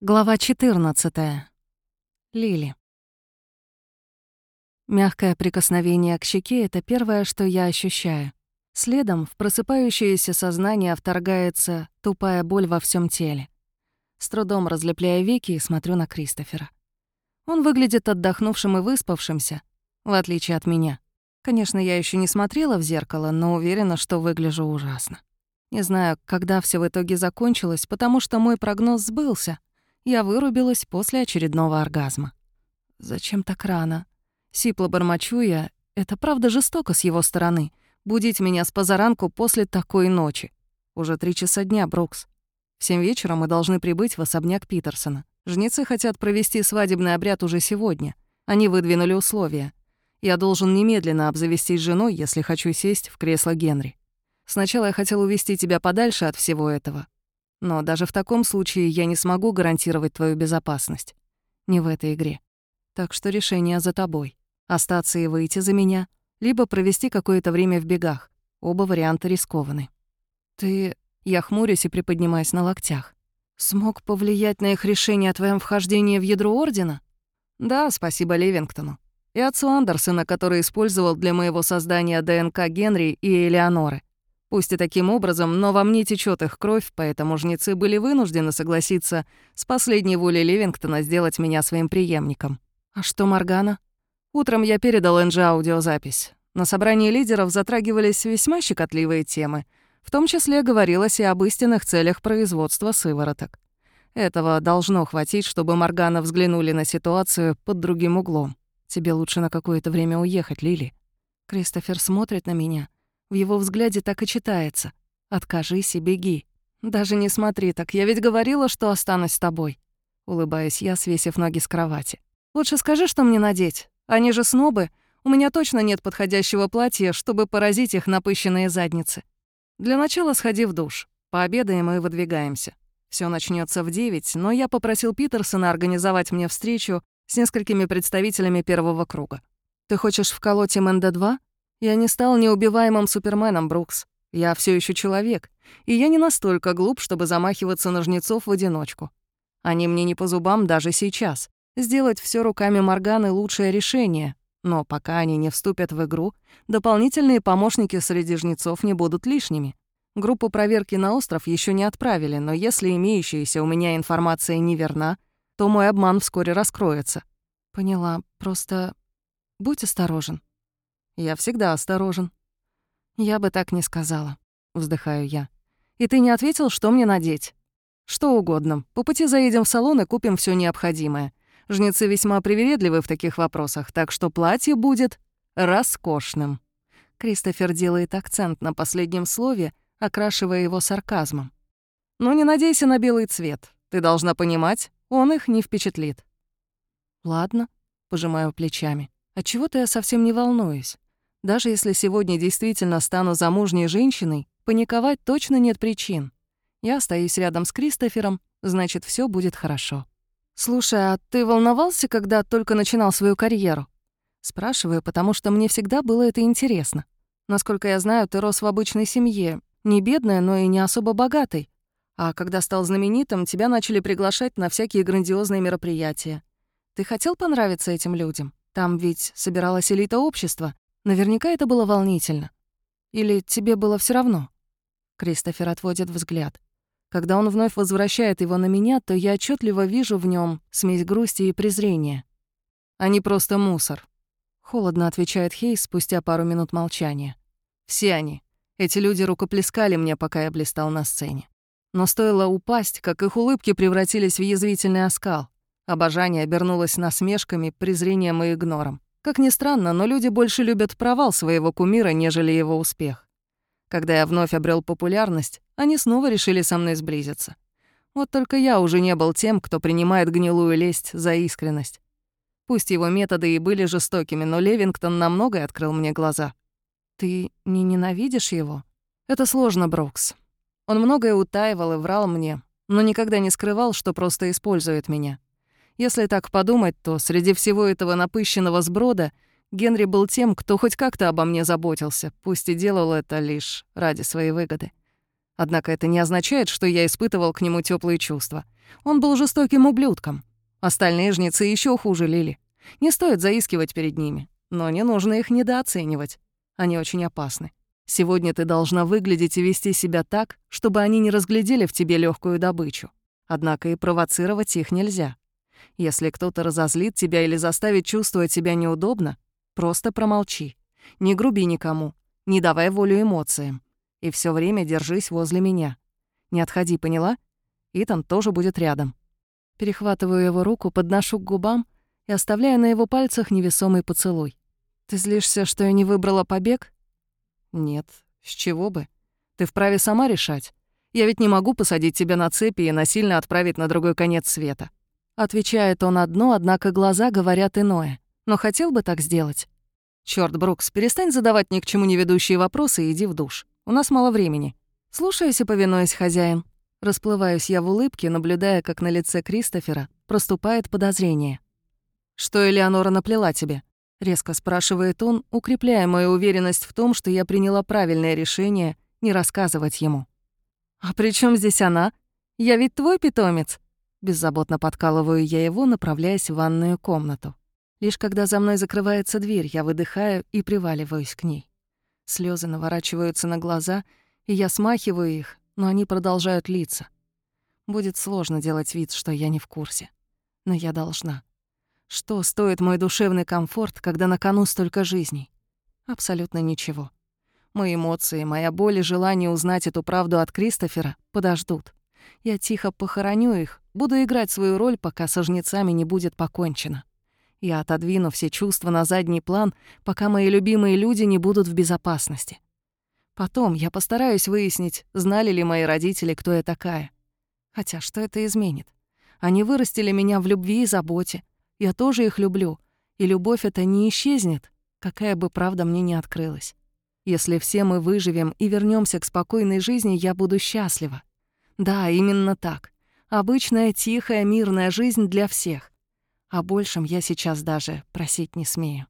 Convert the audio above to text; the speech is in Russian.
Глава 14. Лили. Мягкое прикосновение к щеке — это первое, что я ощущаю. Следом в просыпающееся сознание вторгается тупая боль во всем теле. С трудом разлепляя веки смотрю на Кристофера. Он выглядит отдохнувшим и выспавшимся, в отличие от меня. Конечно, я еще не смотрела в зеркало, но уверена, что выгляжу ужасно. Не знаю, когда все в итоге закончилось, потому что мой прогноз сбылся — я вырубилась после очередного оргазма. «Зачем так рано?» Сипло бормочу я. Это правда жестоко с его стороны. Будить меня с позаранку после такой ночи. Уже три часа дня, Брукс. В семь вечера мы должны прибыть в особняк Питерсона. Жнецы хотят провести свадебный обряд уже сегодня. Они выдвинули условия. Я должен немедленно обзавестись женой, если хочу сесть в кресло Генри. Сначала я хотел увести тебя подальше от всего этого, но даже в таком случае я не смогу гарантировать твою безопасность. Не в этой игре. Так что решение за тобой. Остаться и выйти за меня, либо провести какое-то время в бегах. Оба варианта рискованы. Ты... Я хмурюсь и приподнимаюсь на локтях. Смог повлиять на их решение о твоем вхождении в ядро Ордена? Да, спасибо Левингтону. И отцу Андерсона, который использовал для моего создания ДНК Генри и Элеоноры. Пусть и таким образом, но во мне течет их кровь, поэтому жнецы были вынуждены согласиться с последней волей Ливингтона сделать меня своим преемником. А что Моргана? Утром я передал Энджи аудиозапись. На собрании лидеров затрагивались весьма щекотливые темы. В том числе говорилось и об истинных целях производства сывороток. Этого должно хватить, чтобы Моргана взглянули на ситуацию под другим углом. Тебе лучше на какое-то время уехать, Лили. Кристофер смотрит на меня — в его взгляде так и читается. «Откажись и беги». «Даже не смотри так, я ведь говорила, что останусь с тобой», — улыбаюсь я, свесив ноги с кровати. «Лучше скажи, что мне надеть. Они же снобы. У меня точно нет подходящего платья, чтобы поразить их напыщенные задницы. Для начала сходи в душ. Пообедаем и выдвигаемся. Все начнется в девять, но я попросил Питерсона организовать мне встречу с несколькими представителями первого круга. Ты хочешь вколоть им НД-2? Я не стал неубиваемым Суперменом, Брукс. Я все еще человек, и я не настолько глуп, чтобы замахиваться на жнецов в одиночку. Они мне не по зубам даже сейчас. Сделать все руками Морганы — лучшее решение. Но пока они не вступят в игру, дополнительные помощники среди жнецов не будут лишними. Группу проверки на остров еще не отправили, но если имеющаяся у меня информация неверна, то мой обман вскоре раскроется. Поняла, просто будь осторожен. Я всегда осторожен. Я бы так не сказала, вздыхаю я. И ты не ответил, что мне надеть? Что угодно. По пути заедем в салон и купим все необходимое. Жнецы весьма привередливы в таких вопросах, так что платье будет роскошным. Кристофер делает акцент на последнем слове, окрашивая его сарказмом. «Ну не надейся на белый цвет. Ты должна понимать, он их не впечатлит». «Ладно», — пожимаю плечами. «Отчего-то я совсем не волнуюсь. Даже если сегодня действительно стану замужней женщиной, паниковать точно нет причин. Я остаюсь рядом с Кристофером, значит, все будет хорошо. «Слушай, а ты волновался, когда только начинал свою карьеру?» Спрашиваю, потому что мне всегда было это интересно. Насколько я знаю, ты рос в обычной семье, не бедная, но и не особо богатой. А когда стал знаменитым, тебя начали приглашать на всякие грандиозные мероприятия. Ты хотел понравиться этим людям? Там ведь собиралась элита общества, Наверняка это было волнительно. Или тебе было все равно? Кристофер отводит взгляд. Когда он вновь возвращает его на меня, то я отчетливо вижу в нем смесь грусти и презрения. Они просто мусор. Холодно отвечает Хейс спустя пару минут молчания. Все они. Эти люди рукоплескали мне, пока я блистал на сцене. Но стоило упасть, как их улыбки превратились в язвительный оскал. Обожание обернулось насмешками, презрением и игнором. Как ни странно, но люди больше любят провал своего кумира, нежели его успех. Когда я вновь обрел популярность, они снова решили со мной сблизиться. Вот только я уже не был тем, кто принимает гнилую лесть за искренность. Пусть его методы и были жестокими, но Левингтон на многое открыл мне глаза. «Ты не ненавидишь его?» «Это сложно, Брокс. Он многое утаивал и врал мне, но никогда не скрывал, что просто использует меня. Если так подумать, то среди всего этого напыщенного сброда Генри был тем, кто хоть как-то обо мне заботился, пусть и делал это лишь ради своей выгоды. Однако это не означает, что я испытывал к нему теплые чувства. Он был жестоким ублюдком. Остальные жнецы еще хуже Лили. Не стоит заискивать перед ними, но не нужно их недооценивать. Они очень опасны. Сегодня ты должна выглядеть и вести себя так, чтобы они не разглядели в тебе легкую добычу. Однако и провоцировать их нельзя. Если кто-то разозлит тебя или заставит чувствовать себя неудобно, просто промолчи. Не груби никому, не давай волю эмоциям. И все время держись возле меня. Не отходи, поняла? Итан тоже будет рядом. Перехватываю его руку, подношу к губам и оставляю на его пальцах невесомый поцелуй. «Ты злишься, что я не выбрала побег?» «Нет, с чего бы? Ты вправе сама решать. Я ведь не могу посадить тебя на цепи и насильно отправить на другой конец света». Отвечает он одно, однако глаза говорят иное. Но хотел бы так сделать. Чёрт, Брукс, перестань задавать ни к чему не ведущие вопросы и иди в душ. У нас мало времени. Слушаюсь и повинуюсь, хозяин. Расплываюсь я в улыбке, наблюдая, как на лице Кристофера проступает подозрение. «Что Элеонора наплела тебе?» — резко спрашивает он, укрепляя мою уверенность в том, что я приняла правильное решение не рассказывать ему. «А при чем здесь она? Я ведь твой питомец!» Беззаботно подкалываю я его, направляясь в ванную комнату. Лишь когда за мной закрывается дверь, я выдыхаю и приваливаюсь к ней. Слезы наворачиваются на глаза, и я смахиваю их, но они продолжают литься. Будет сложно делать вид, что я не в курсе. Но я должна. Что стоит мой душевный комфорт, когда на кону столько жизней? Абсолютно ничего. Мои эмоции, моя боль и желание узнать эту правду от Кристофера подождут. Я тихо похороню их, буду играть свою роль, пока со жнецами не будет покончено. Я отодвину все чувства на задний план, пока мои любимые люди не будут в безопасности. Потом я постараюсь выяснить, знали ли мои родители, кто я такая. Хотя что это изменит? Они вырастили меня в любви и заботе. Я тоже их люблю. И любовь эта не исчезнет, какая бы правда мне не открылась. Если все мы выживем и вернемся к спокойной жизни, я буду счастлива. Да, именно так. Обычная, тихая, мирная жизнь для всех. О большем я сейчас даже просить не смею.